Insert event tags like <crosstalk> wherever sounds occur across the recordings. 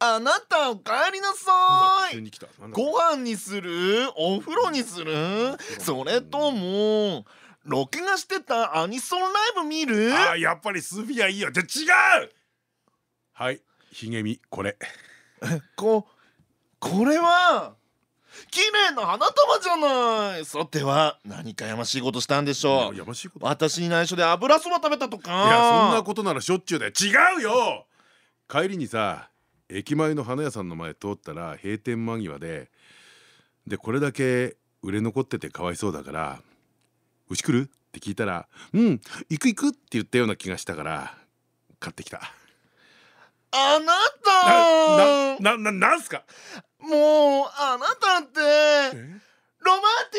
あなたお帰りなさい。ご飯にする？お風呂にする？それとも録画してたアニソンライブ見る？あやっぱりスフィアいいよ。じゃ違う！はい。ひげみこれ。<laughs> ここれは綺麗な花束じゃない。さては何かやましいことしたんでしょう。やましいこと。私に内緒で油そば食べたとか。いやそんなことならしょっちゅうだよ。違うよ！帰りにさ駅前の花屋さんの前通ったら閉店間際ででこれだけ売れ残っててかわいそうだから「うち来る?」って聞いたら「うん行く行く」って言ったような気がしたから買ってきた。あなた！ななななんすか？もうあなたってロマンテ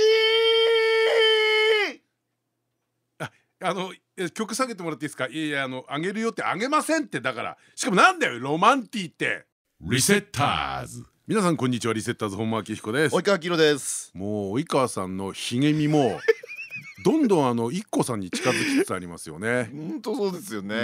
ィー！ああの曲下げてもらっていいですか？いやいやあのあげるよってあげませんってだから。しかもなんだよロマンティーって。リセッターズ。皆さんこんにちはリセッターズ本間明彦です。及川明です。もう及川さんのひげみもどんどんあの一個さんに近づきつつありますよね。本当そうですよね。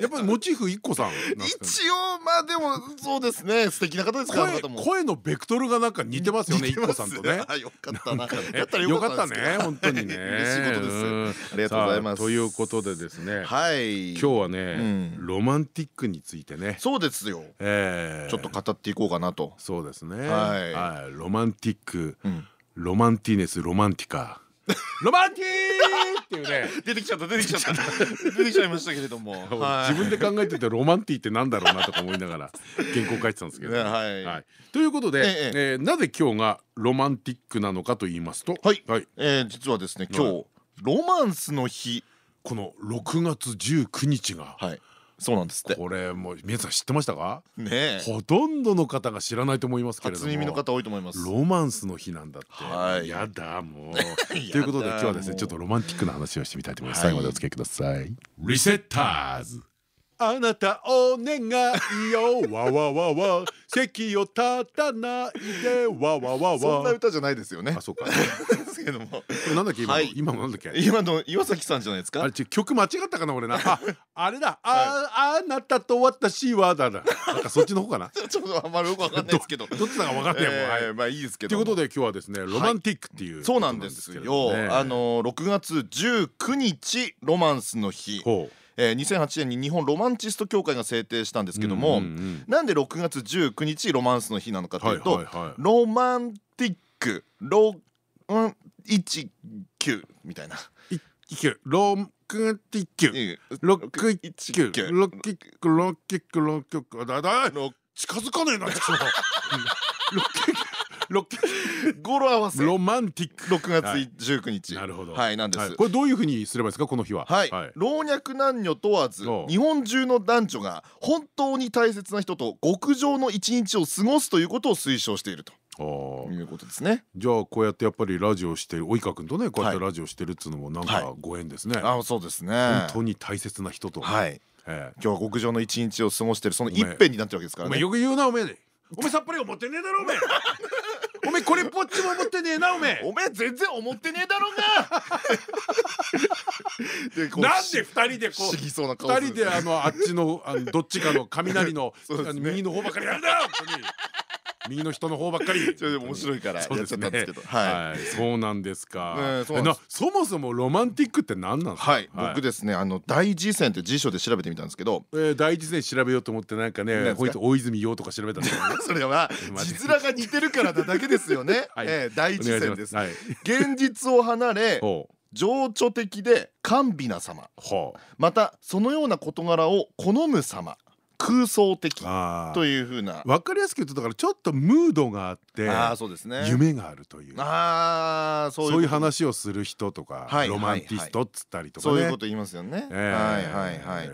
やっぱりモチーフ一個さん。一応まあでもそうですね素敵な方ですから声のベクトルがなんか似てますよね一個さんとね。<laughs> よかったな。<laughs> やったらよかったね本当にね。<laughs> 嬉しいことです。ありがとうございます。ということでですね。はい。今日はねロマンティックについてね。そうですよ。ええちょっと語っていこうかなと。そうですね。はい。ロマンティック。ロマンティネスロマンティカ。ロマンティーっていうね。出てきちゃった出てきちゃった。出てきちゃいましたけれども。<laughs> 自分で考えててロマンティーってなんだろうなとか思いながら原稿書いてたんですけど。<laughs> はい。ということでえなぜ今日がロマンティックなのかと言いますと。はい。実はですね今日ロマンスの日。この6月19日がはいそうなんですって。これもう皆さん知ってましたか？ねほとんどの方が知らないと思いますけれども。初耳の方多いと思います。ロマンスの日なんだって。やだもう。<laughs> ということで今日はですねちょっとロマンティックな話をしてみたいと思います。最後までお付き合いください。リセッターズあなたお願いよ。<laughs> わわわわ。席を立たないで。わわわわ。そんな歌じゃないですよね。あそうか。ですけども。これなんだっけ今今なんだっけ？今の岩崎さんじゃないですか？あれ曲間違ったかな俺な。ああれだ。ああなたと私はだな。なんかそっちの方かな？<laughs> ちょっとあんまりよくわかんないですけど。<laughs> どっちだかわかんないもん。はい。まあいいですけどということで今日はですねロマンティックっていうそうなんですよ。あの6月19日ロマンスの日えー、2008年に日本ロマンチスト協会が制定したんですけども、なんで6月19日ロマンスの日なのかというとロマンティックロン19みたいな。ロンクティックロック一九。ロッキックロッキックロッキックだだ近づかねえなロッキック語呂合わせ。ロマンティック。6月19日。なるほど。はいなんです。これどういうふうにすればいいですか？この日は。はい。老若男女問わず日本中の男女が本当に大切な人と極上の一日を過ごすということを推奨していると。いうことですね。じゃあこうやってやっぱりラジオしてる及川君とねこうやってラジオしてるっつうのもなんかご縁ですね。あそうですね。本当に大切な人と。はい。今日は極上の一日を過ごしてるその一辺になってるわけですからね。よく言うなおめえおめえさっぱり思ってねえだろおめえ。<laughs> おめえこれっぽっちも思ってねえなおめえ。おめえ全然思ってねえだろうが。<laughs> なんで二人でこう二人であのあっちのあのどっちかの雷の <laughs> 右の方ばかりやるな本当に。右の人の方ばっかり。<laughs> 面白いからやっちゃったんですけど。はい、そうなんですか。そもそもロマンティックって何なんですか？はい、僕ですね、あの大辞典って辞書で調べてみたんですけど。大辞典調べようと思ってなんかね、大泉洋とか調べたんです <laughs> それは字面が似てるからだけですよね。<laughs> 大辞典です。現実を離れ。情緒的で甘美な様またそのような事柄を好む様空想的というふうな。分かりやすく言うとだからちょっとムードがあってあそうですね。夢があるという。あそういう話をする人とかロマンティストっつったりとかそういうこと言いますよね。はいはいはい。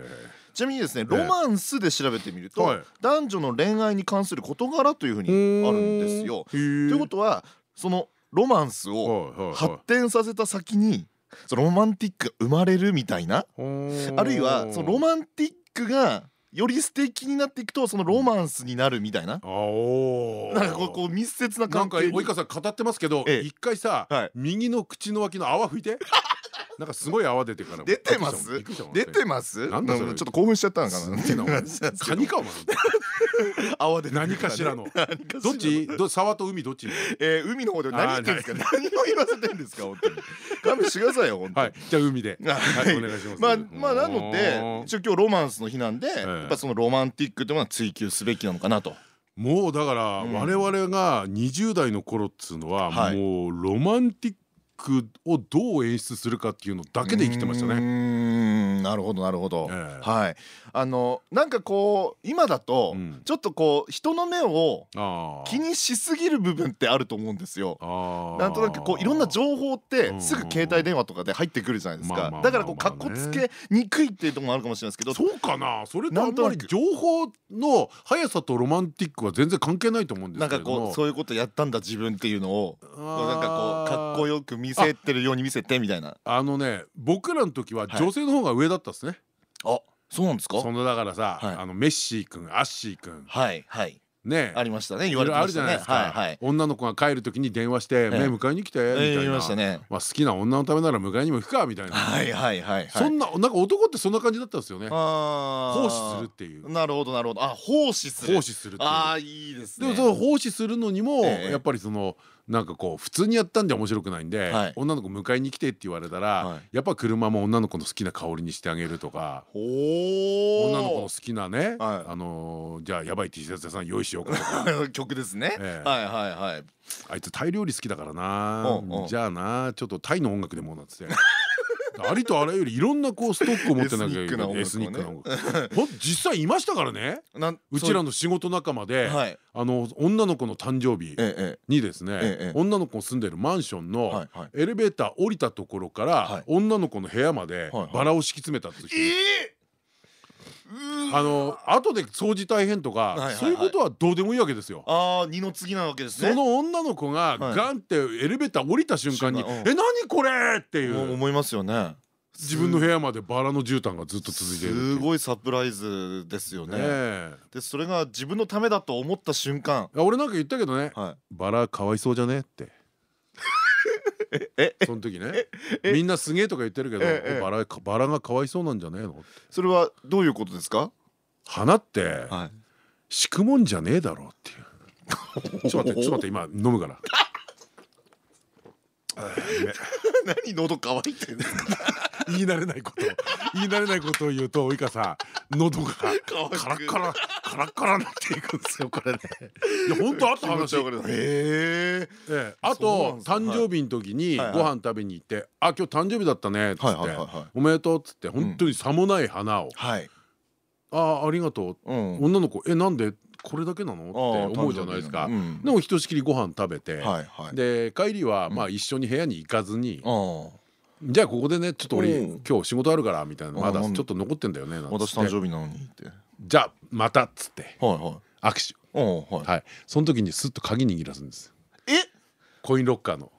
ちなみにですねロマンスで調べてみると、男女の恋愛に関する事柄というふうにあるんですよ。ということはそのロマンスを発展させた先にそのロマンティックが生まれるみたいな。あるいはそのロマンティックがより素敵になっていくとそのロマンスになるみたいな、うん、なんかこう密接な関係なんか及川さん語ってますけど、一回さ、はい、右の口の脇の泡拭いてなんかすごい泡出てから出てます？出てます？なんだそれ。ちょっと興奮しちゃったのかな。<laughs> カニかお前泡で <laughs> 何かしらの。どっち？ど沢と海どっち？え海の方で何言ってんですか？何を言わせてんですか？本当に。勘弁してくださいよ本当じゃあ海で。お願いします。まあまあなので一応今日ロマンスの日なんでやっぱそのロマンティックっていうのは追求すべきなのかなと。もうだから我々が20代の頃っつうのはもうロマンティックをどう演出するかっていうのだけで生きてましたね。なるほどなるほど。えー、はい。あのなんかこう今だと、ちょっとこう人の目を気にしすぎる部分ってあると思うんですよ。なんとなくこういろんな情報ってすぐ携帯電話とかで入ってくるじゃないですか。だからこう格好つけにくいっていうところもあるかもしれないですけど。そうかな。それとあんまり情報の速さとロマンティックは全然関係ないと思うんですけど。なんかこうそういうことやったんだ自分っていうのをなんかこうかっこよく見せてるように見せてみたいな。あのね僕らの時は女性の方が上だったですね。あそうなんですか？そのだからさ、はい、あのメッシー君アッシー君。はいはい。ね。ありましたね言われてあるじゃないですか。女の子が帰る時に電話して「目迎えに来て」みたいな。まあ好きな女のためなら迎えにも行くかみたいな。はいはいはい。そんななんか男ってそんな感じだったんですよね。奉仕するっていう。なるほどなるほど。あ奉仕する。奉仕するああいいですね。でもその奉仕するのにもやっぱりそのなんかこう普通にやったんじゃ面白くないんで、はい、女の子迎えに来てって言われたら、はい、やっぱ車も女の子の好きな香りにしてあげるとか女の子の好きなね、はい、あのー、じゃあやばい T シャツ屋さん用意しようかとか。<laughs> 曲ですね、えー、はいはいはい。あいつタイ料理好きだからなじゃあなちょっとタイの音楽でもなってて。<laughs> ありとあらゆるいろんなこうストックを持ってなきゃいけない。エスニックな音楽実際いましたからね。うちらの仕事仲間であの女の子の誕生日にですね女の子の住んでるマンションのエレベーター降りたところから女の子の部屋までバラを敷き詰めたってあの後で掃除大変とかそういうことはどうでもいいわけですよ。ああ二の次なわけですね。その女の子がガンってエレベーター降りた瞬間に「え何これ!」っていう思いますよね。自分の部屋までバラの絨毯がずっと続いてすごいサプライズですよね。でそれが自分のためだと思った瞬間俺なんか言ったけどね「バラかわいそうじゃね?」って。えその時ねみんなすげえとか言ってるけどバラバラがかわいそうなんじゃねえのそれはどういうことですか花って敷くもんじゃねえだろうっていうちょっと待ってちょっと待って今飲むから何喉乾いてんですか言い慣れないこと。言い慣れないことを言うと及川さん喉がカラッカラカラッカラになっていくんですよこれね。いや本当あった話。へえあと誕生日の時にご飯食べに行って「あ今日誕生日だったね」っつって「おめでとう」っつって本当にさもない花を「あありがとう」女の子「えなんで?」これだけなの？って思うじゃないですか、でもひとしきりご飯食べて、で帰りはまあ一緒に部屋に行かずに、じゃあここでねちょっと俺今日仕事あるからみたいなまだちょっと残ってんだよね私誕生日なのにって。じゃあまたっつって。握手。はい。その時にスッと鍵握らすんです。え？コインロッカーの。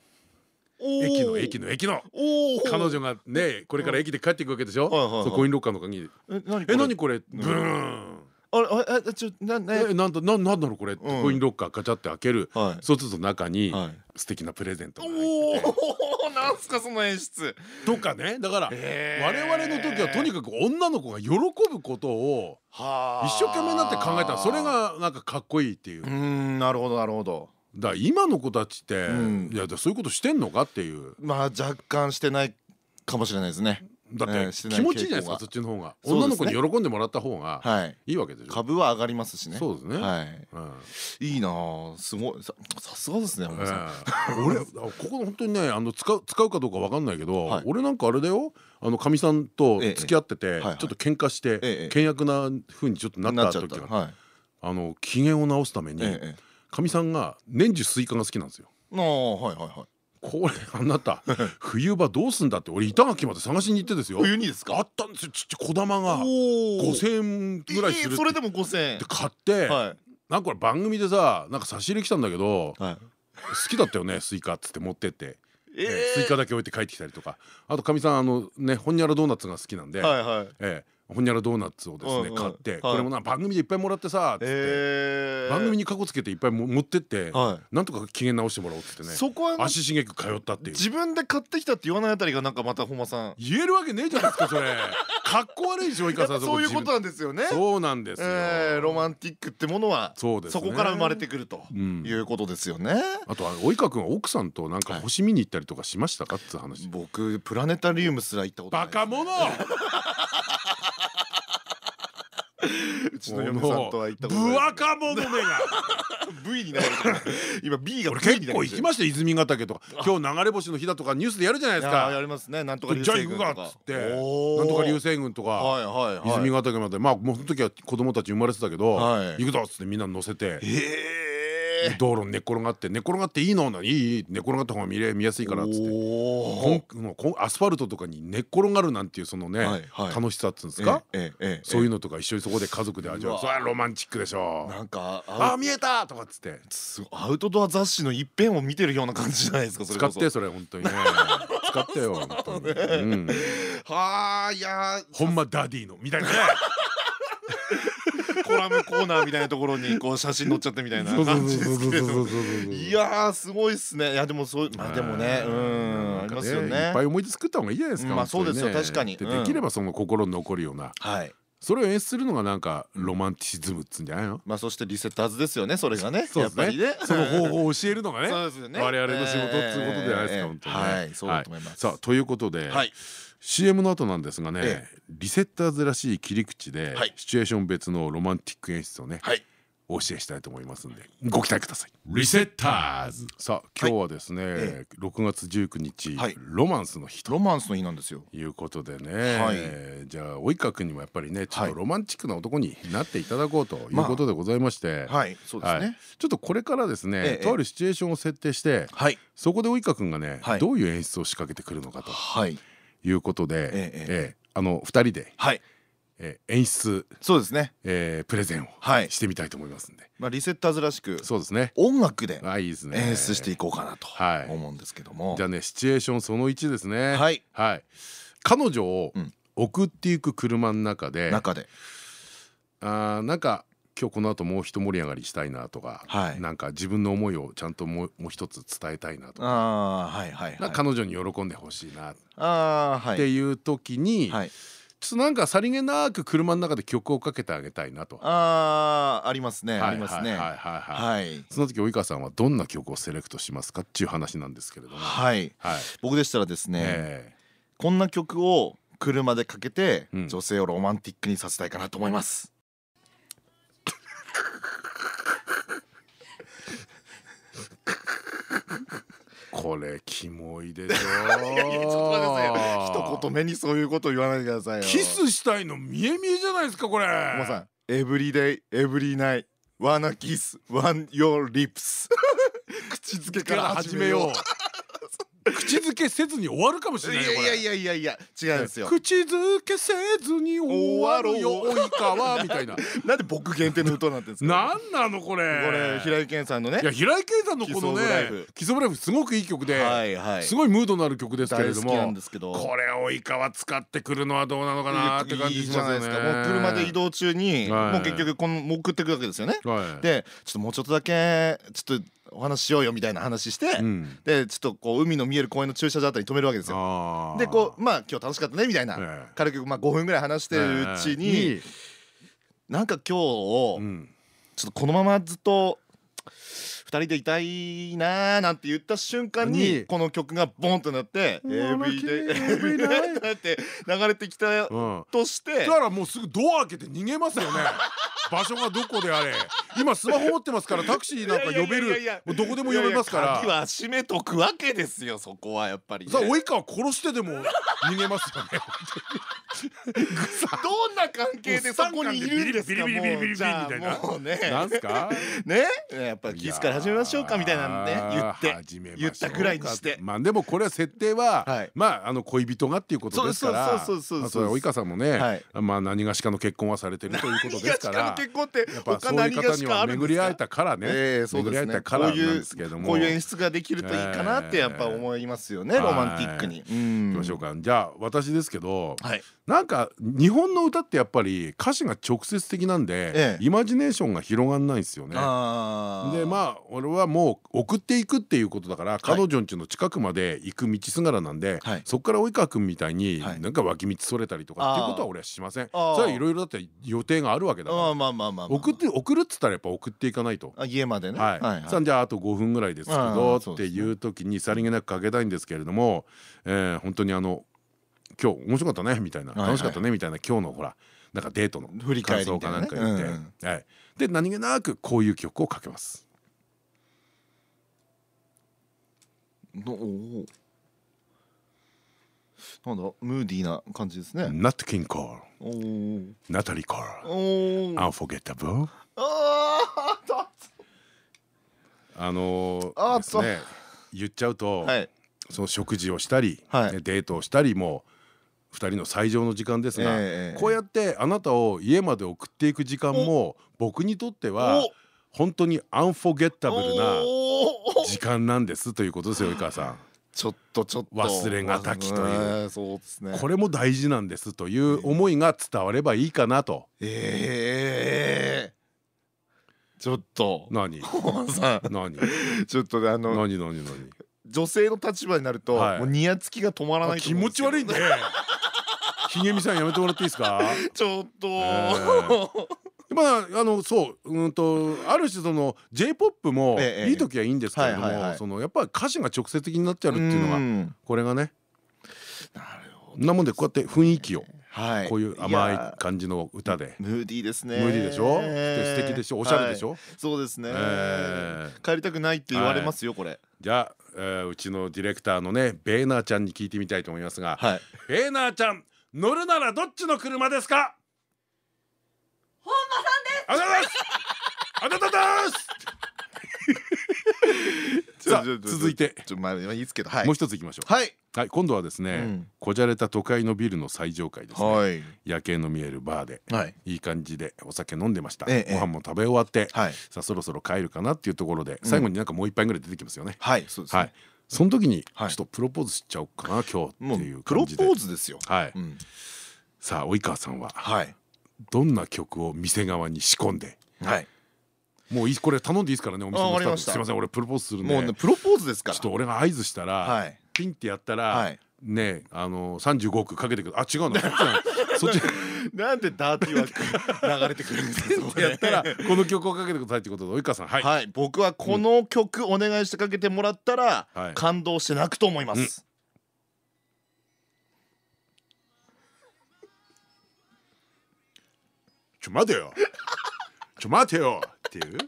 駅の駅の駅の。彼女がねこれから駅で帰っていくわけでしょ？コインロッカーの鍵。え何これ？ブーンあれあれちょなねなんだなんなんだろうこれ、コインロッカーガチャって開ける、そうすると中に、素敵なプレゼントが入っておおなんすかその演出。とかね。だから我々の時はとにかく女の子が喜ぶことを一生懸命になって考えたらそれがなんかかっこいいっていう。うんなるほどなるほど。だ今の子たちって、いやそういうことしてんのかっていう。まあ若干してないかもしれないですねだって気持ちいいじゃないですかそっちの方が。女の子に喜んでもらった方がい。いわけでしょ。株は上がりますしね。そうですね。はい。いいなすごい。さすがですね <laughs> 俺ここ本当にねあの使う使うかどうかわかんないけど俺なんかあれだよ。あのかみさんと付き合っててちょっと喧嘩して険悪なふうにちょっとなった時はあの機嫌を直すためにかみさんが年中スイカが好きなんですよ。ああはいはいはいこれあなた <laughs> 冬場どうすんだって俺板垣まで探しに行ってですよ。冬にですか？あったんですよちっちゃい小玉が。5,000円ぐらいするそれでも5,000円で買ってなんかこれ番組でさなんか差し入れ来たんだけど好きだったよねスイカっつって持ってって。スイカだけ置いて帰ってきたりとか。あとかみさんあのねほんにゃらドーナツが好きなんでほにゃらドーナツをですね買ってこれもな番組でいっぱいもらってさって番組にかこつけていっぱい持ってってなんとか機嫌直してもらおうってねそこは足しげく通ったっていう。自分で買ってきたって言わないあたりがなんかまた本間さん。言えるわけねえじゃないですかそれ。<laughs> かっこ悪いでしょいかさそういうことなんですよね。そうなんですよ。ロマンティックってものはそこから生まれてくるということですよね。あとは及川君は奥さんとなんか星見に行ったりとかしましたかって話。僕プラネタリウムすら行ったことないバカ者 <laughs> うちの嫁さんとは行ったことない。ブアカモの目が。<laughs> V になる <laughs> 今 B が結構行きました泉ヶ岳とか。今日流れ星の日だとかニュースでやるじゃないですか。やりますね。なんとか流星群とか。っつってなんとか流星群とか泉ヶ岳まで。まあもうその時は子供たち生まれてたけど行くぞっつってみんな乗せて。ええ道路寝転がって寝転がっていいの？いい寝転がった方が見れ見やすいからっつって。アスファルトとかに寝転がるなんていうそのね楽しさっつうんですか？そういうのとか一緒にそこで家族で味わう。それはロマンチックでしょ。なんかあ見えた！とかっつって。アウトドア雑誌の一編を見てるような感じじゃないですか使ってそれ本当にね。<laughs> 使ってよはあいやほんまダディの。みたいなね。コラムコーナーみたいなところに <laughs> こう写真載っちゃってみたいな感じですけれど。いやすごいっすね。いやでもそうまあでもねうんありますよね。いっぱい思い出作った方がいいじゃないですかまあそうですよ確かに。できればその心に残るような。はい。それを演出するのがなんかロマンティシズムっつうんじゃないの？まあそしてリセッターズですよねそれがね <laughs> やっぱりね。その方法を教えるのがね <laughs> 我々の仕事っていうことじゃないですか本当にはいそうだと思います。さあということで CM の後なんですがね、ええ、リセッターズらしい切り口で、はい、シチュエーション別のロマンティック演出をね、はい、お教えしたいと思いますんでご期待ください。リセッターズ。さあ今日はですね、はい、6月19日、はい、ロマンスの日ロマンスの日なんですよ。いうことでね、はい、じゃあ及川君にもやっぱりねちょっとロマンチックな男になっていただこうということでございまして、まあ、はいそうですね、ちょっとこれからですね、ええ、とあるシチュエーションを設定して、はい、そこで及川君がね、どういう演出を仕掛けてくるのかと。はいいうことで、ええあの二人で、はい。えー、演出そうですね、えー、プレゼンをしてみたいと思いますんで、まあ、リセッターズらしくそうですね。音楽であいいですね。演出していこうかなと思うんですけども、じゃあねシチュエーションその1ですね。はい、はい、彼女を送っていく車の中で中で。あなんか今日この後もう一盛り上がりしたいなとか、はい、なんか自分の思いをちゃんともうもう一つ伝えたいなとか。あ、はいはいはい、彼女に喜んでほしいな。あ、はい、っていう時に、はい、ちょっとなんかさりげなく車の中で曲をかけてあげたいなと。あありますねありますね。はいその時及川さんはどんな曲をセレクトしますかっていう話なんですけれども。はい、はい、僕でしたらですね、えー、こんな曲を車でかけて、女性をロマンティックにさせたいかなと思います、これキモいでしょ。<laughs> ちょっと待って一言目にそういうこと言わないでくださいよ。キスしたいの見え見えじゃないですかこれ。もうさ Every day every night wanna kiss on your lips口づけから始めよう口づけせずに終わるかもしれないいやいやいやいや。違うんですよ口づけせずに終わるよ及川みたいな。<laughs> なんで僕限定の歌なんですか？なんなのこれ。これ平井堅さんのね。いや平井堅さんのこのね基礎ブライフ。すごくいい曲ですごいムードのある曲ですけれどもこれ及川使ってくるのはどうなのかなって感じしますよね。もう車で移動中にもう結局この送ってくわけですよね。でちょっともうちょっとだけちょっとお話しようよみたいな話して、うん、でちょっとこう海の見える公園の駐車場あたりに止めるわけですよ。でこうまあ今日楽しかったねみたいな、軽くまあ5分ぐらい話してるうちに、なんか今日、うん、ちょっとこのままずっと2人でいたいなーなんて言った瞬間にこの曲がボンとなって「AV で AV で」って流れてきたとして。だからもうすぐドア開けて逃げますよね。<laughs> 場所がどこであれ。今スマホ持ってますからタクシーなんか呼べる。もうどこでも呼べますから。鍵は閉めとくわけですよそこはやっぱりさあ及川殺してでも逃げますよね。<laughs> どんな関係でそこにいるんですかビリビリビリビリビリみたいな。もうね。なんすか？ね。やっぱキスから始めましょうかみたいなんね言って言ったぐらいにして。まあでもこれは設定はまああの恋人がっていうことですから。そうそうそうそうそう及川さんもねまあ何がしかの結婚はされてるということですから。結婚ってやっぱそういう方には巡り会えたからね。巡り会えたからなんですけども。こういう演出ができるといいかなってやっぱ思いますよねロマンティックに。いきましょうか。じゃあ私ですけどなんか日本の歌ってやっぱり歌詞が直接的なんでイマジネーションが広がんないんですよね。でまあ俺はもう送っていくっていうことだから彼女んちの近くまで行く道すがらなんでそこから及川君みたいになんか脇道それたりとかっていうことは俺はしません。それはいろいろだって予定があるわけだから。送って送るっつったらやっぱ送っていかないと。家までね。はい。さあじゃああと5分ぐらいですけどっていう時にさりげなくかけたいんですけれども本当にあの今日面白かったねみたいな。楽しかったねみたいな今日のほらなんかデートの感想かなんか言って、はい、で何気なくこういう曲をかけます。おおなんだムーディーな感じですね。ナット・キン・コー。ルナタリー・コールアンフォゲッタブルあのですね言っちゃうと、その食事をしたり、デートをしたりも2人の最上の時間ですが、こうやってあなたを家まで送っていく時間も僕にとっては本当にアンフォゲッタブルな時間なんですということですよ及川さん。ちょっとちょっと。忘れがたきという。これも大事なんですという思いが伝わればいいかなと。ええちょっと。何？何？ちょっとあの何？何？何？女性の立場になるともうニヤつきが止まらない気持ち悪いね。<laughs> ひげみさんやめてもらっていいですか？ちょっと、まああのそううんとある種その J−POP もいい時はいいんですけれどもそのやっぱり歌詞が直接的になっちゃうっていうのがこれがねなるほどなもんでこうやって雰囲気をこういう甘い感じの歌で。ムーディーですね。ムーディーでしょ？素敵でしょ？おしゃれでしょ？そうですね。帰りたくないって言われますよこれ。じゃあうちのディレクターのねベーナーちゃんに聞いてみたいと思いますがベーナーちゃん乗るならどっちの車ですか？本間さんです。あなたです。さあ続いて。ちょまあいいですけどもう一ついきましょう。はい。はい今度はですねこじゃれた都会のビルの最上階ですね。夜景の見えるバーでい。い感じでお酒飲んでました。ご飯も食べ終わってさあそろそろ帰るかなっていうところで最後になんかもう一杯ぐらい出てきますよね。はいそうですね。その時にちょっとプロポーズしちゃおうかな今日っていう感じで。プロポーズですよ。はい。さあ及川さんはどんな曲を店側に仕込んで。もうこれ頼んでいいですからねお店のスタッフ。すみません俺プロポーズするんで。もうプロポーズですから。ちょっと俺が合図したらピンってやったらねあの35億かけてくる。あ違う <laughs> の？そっち。なんでダーティーワーク流れてくるんですかやったらこの曲をかけてくださいってことで及川さん。はい。僕はこの曲お願いしてかけてもらったら感動して泣くと思いますちょ待てよ。<laughs> ちょ待てよ。っていう。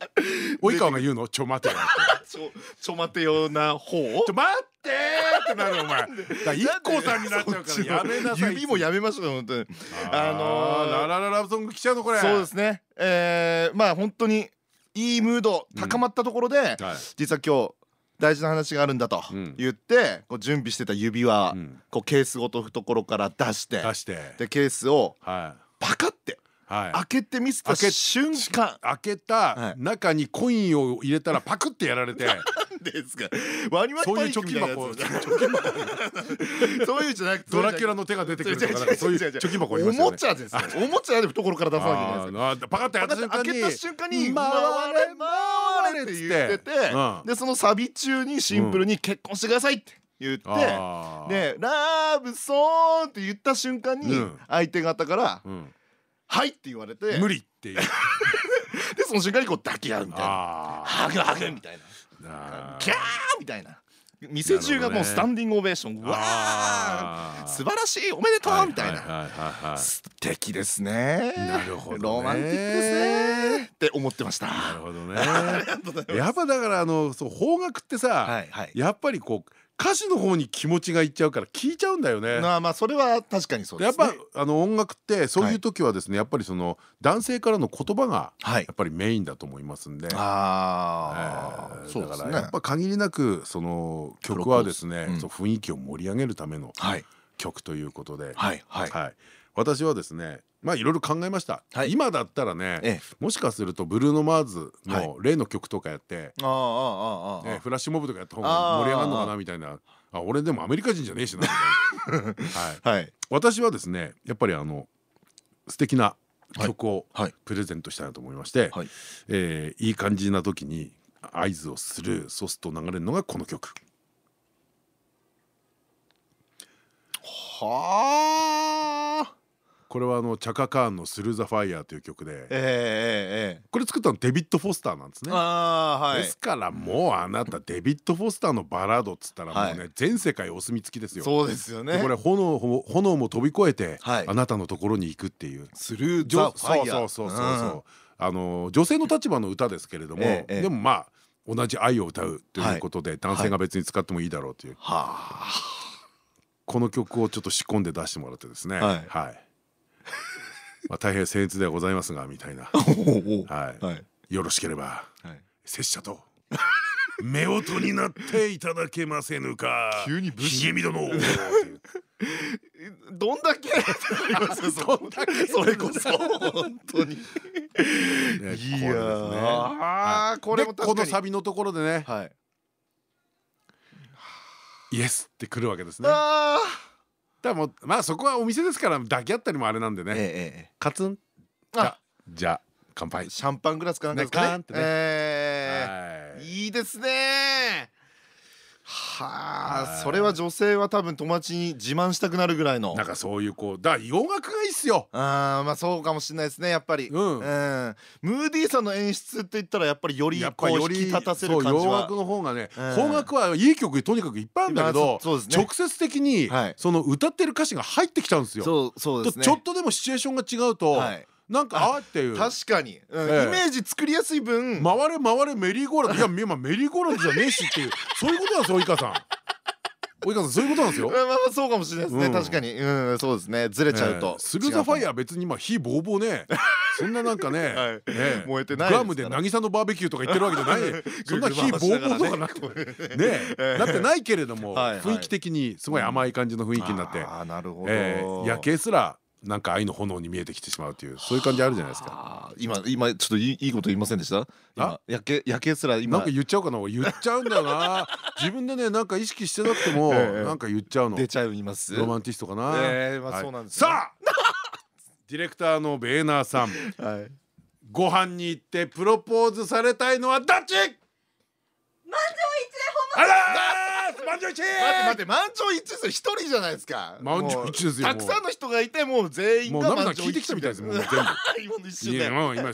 及川が言うの？ちょ待てよ <laughs> ちょちょ待てよな方？ちょ待ってってなるお前。だ一光さんになっちゃうからやめなさい。指もやめましょう本当に。あのララララブソング来ちゃうのこれ。そうですね。えまあ本当にいいムード高まったところで実は今日大事な話があるんだと言ってこう準備してた指輪こうケースごと懐から出してでケースをパカって開けてみせた瞬間。開けた中にコインを入れたらパクってやられて。ですか。ワニワそういう貯金箱。そういうじゃなくてドラキュラの手が出てくるとかそういう貯金箱おもちゃですおもちゃで懐から出さなきゃいけないパカって開けた瞬間に回れ回れって言っててでそのサビ中にシンプルに結婚してくださいって言ってでラブソンって言った瞬間に相手方からはいって言われて。無理っていう。<laughs> でその瞬間にこう抱き合うみたいな。ハグハグみたいな。キャーみたいな。店中がもうスタンディングオベーション。わあ素晴らしいおめでとうみたいな。素敵ですね。なるほどロマンティックですね。って思ってました。なるほどね。<laughs> やっぱだからあのそう方角ってさやっぱりこう歌詞の方に気持ちがいっちゃうから聞いちゃうんだよね。まあまあそれは確かにそうです、ね、やっぱあの音楽ってそういう時はですね、やっぱりその男性からの言葉がやっぱりメインだと思いますんで、ああ、だからやっぱ限りなくその曲はですね、そう雰囲気を盛り上げるための曲ということで、はい。はい、私はですねまあいろいろ考えました、はい、今だったらね、ええ、もしかするとブルーノ・マーズの例の曲とかやって、はい、フラッシュモブとかやった方が盛り上がるのかなみたいな。あ俺でもアメリカ人じゃねえしなみたいな、<laughs> はい、私はですねやっぱりあの素敵な曲をプレゼントしたいなと思いまして、はい。えー、いい感じな時に合図をするそうすると流れるのがこの曲。はあこれはあのチャカ・カーンの「スルー・ザ・ファイヤー」という曲で、えーえー、これ作ったのデビッド・フォスターなんですね。はい、ですからもうあなたデビッド・フォスターのバラードっつったらもうね、はい、全世界お墨付きですよ。そうですよね。これ炎炎も飛び越えて、はい、あなたのところに行くっていう。スルー・ザ・ファイヤー。そうそうそうそうそう。うん、あの女性の立場の歌ですけれども、えー、でもまあ同じ愛を歌うということで、男性が別に使ってもいいだろうという。はあ。この曲をちょっと仕込んで出してもらってですね。はいまあ大変僭越ではございますがみたいな。<laughs> はい。よろしければ拙者と夫婦になっていただけませぬか。<laughs> 急に武士。殿 <laughs> どんだけそれこそ。本当に。いやこれもこのサビのところでね。イエスってくるわけですね。ああだもうまあそこはお店ですから抱き合ったりもあれなんでね、ええ、カツン。じゃじゃ乾杯。シャンパングラスかなんかですかね。ね、えー、いいですねはあそれは女性は多分友達に自慢したくなるぐらいの。なんかそういうこうだから洋楽がいいっすよ。あまあそうかもしれないですねやっぱり、うん、うん、ムーディーさんの演出って言ったらやっぱりよりこう引き立たせる感じは。洋楽の方がね、うん、邦楽はいい曲とにかくいっぱいあるんだけど、ね、直接的に、はい、その歌ってる歌詞が入ってきちゃうんですよ。そうそうです、ね、ちょっとでもシチュエーションが違うと、はいなんかあっていう。確かに、うんええ、イメージ作りやすい分。回れ回れメリーゴーランド。いや今メリーゴーランドじゃねえしっていう。そういうことなんですよ及川さん。及川さんそういうことなんですよ。まあまあそうかもしれないですね、確かに。うんそうですね。ずれちゃうと、スルーザファイヤー別に今火ボーボーね。<laughs> そんななんかね燃えてないグアムで渚のバーベキューとか言ってるわけじゃない。<laughs> そんな火ボーボーとかなってね。なってないけれども雰囲気的にすごい甘い感じの雰囲気になって。なるほど。夜景すらなんか愛の炎に見えてきてしまうというそういう感じあるじゃないですか。今今ちょっといいこと言いませんでした？あ？夜景夜景すら今。なんか言っちゃうかな言っちゃうんだよな。<laughs> 自分でねなんか意識してなくてもなんか言っちゃうの。出ちゃいます。ロマンティストかな。ええまあそうなんですさあ！<laughs> ディレクターのベーナーさん。はい。ご飯に行ってプロポーズされたいのはどっちあら満場一致。待って待って満場一致する一人じゃないですか。満場一致ですよたくさんの人がいてもう全員が満場一致聞いてきたみたいですもう全部。<laughs> 今の一瞬で。もう今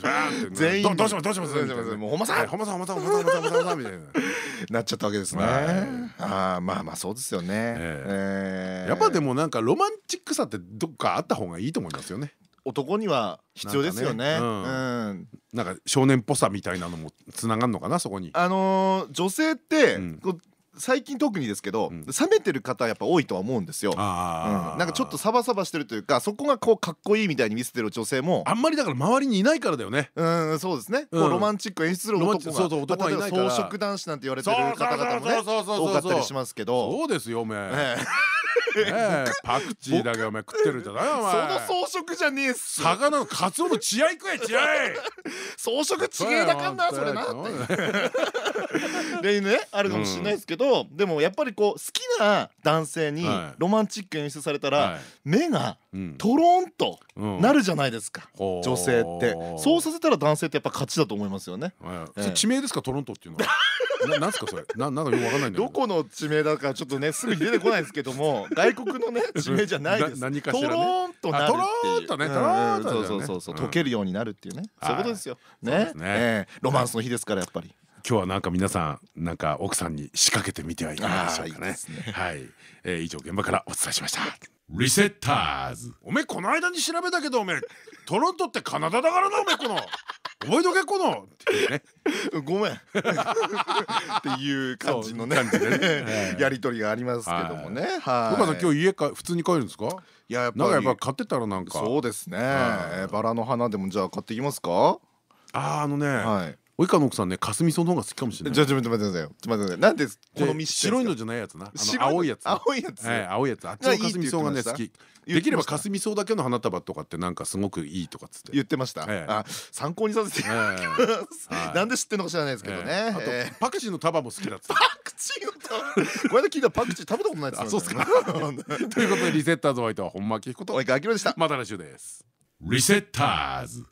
全員。どうしますどうしますもうほんまさん。ほんまさんほんまさんほんまさんほんまさんほんまさんみたいな。<laughs> なっちゃったわけですね。ああまあまあそうですよね。やっぱでもなんかロマンチックさってどっかあった方がいいと思いますよね男には必要ですよね。なんか少年っぽさみたいなのもつながるのかなそこに。あの女性って最近特にですけど、うん、冷めてる方やっぱ多いとは思うんですよ、うん、なんかちょっとサバサバしてるというかそこがこうかっこいいみたいに見せてる女性もあんまりだから周りにいないからだよね。うんそうですね、こうロマンチック演出する男がそうそう男がいないから。装飾男子なんて言われてる方々もね多かったりしますけど。そうですよおめえパクチーだけお前食ってるんじゃないお前。その装飾じゃねえっす魚のカツオの血合い食え。血合い装飾ちげえだかんなそれな。でねあるかもしれないですけどでもやっぱりこう好きな男性にロマンチック演出されたら目がトロンとなるじゃないですか女性って。そうさせたら男性ってやっぱ勝ちだと思いますよね。地名ですかトロントっていうのは？ななんすかそれ。ななんかよくわかんないど。この地名だかちょっとねすぐに出てこないですけども <laughs> 外国のね地名じゃないです。何かしら、ね、トロンとなるっていう。トロンとねトロンとそうそうそうそう。溶けるようになるっていうね。そういうことですよ。ね。ね。ロマンスの日ですからやっぱり。今日はなんか皆さんなんか奥さんに仕掛けてみてはいかがでしょうかね。はい、え以上現場からお伝えしました。リセッターズ。おめえこの間に調べたけどおめえトロントってカナダだからなおめえこの覚えとけこの。ね。<laughs> ごめん。っていう感じのね。やり取りがありますけどもね。はい。今日家か普通に帰るんですか？いややっぱやっぱ買ってたらなんか。そうですね。バラの花でもじゃあ買っていきますか？ああのね。はい及川の奥さんねかすみその方が好きかもしれない。じゃちょっと待ってくださいよ。ちょっと待ってなんでこの白いのじゃないやつな。青いやつ。青いやつ。青いやつ。あっちのかすみそがね好き。できればかすみそだけの花束とかってなんかすごくいいとかつって。言ってました？あ参考にさせて。なんで知ってんのか知らないですけどね。あとパクチーの束も好きだっつ。パクチーの束。これで聞いたパクチー食べたことないです。そうですか。<laughs> ということでリセッターズお相手は本間明彦と及川明でした。また来週です。リセッターズ。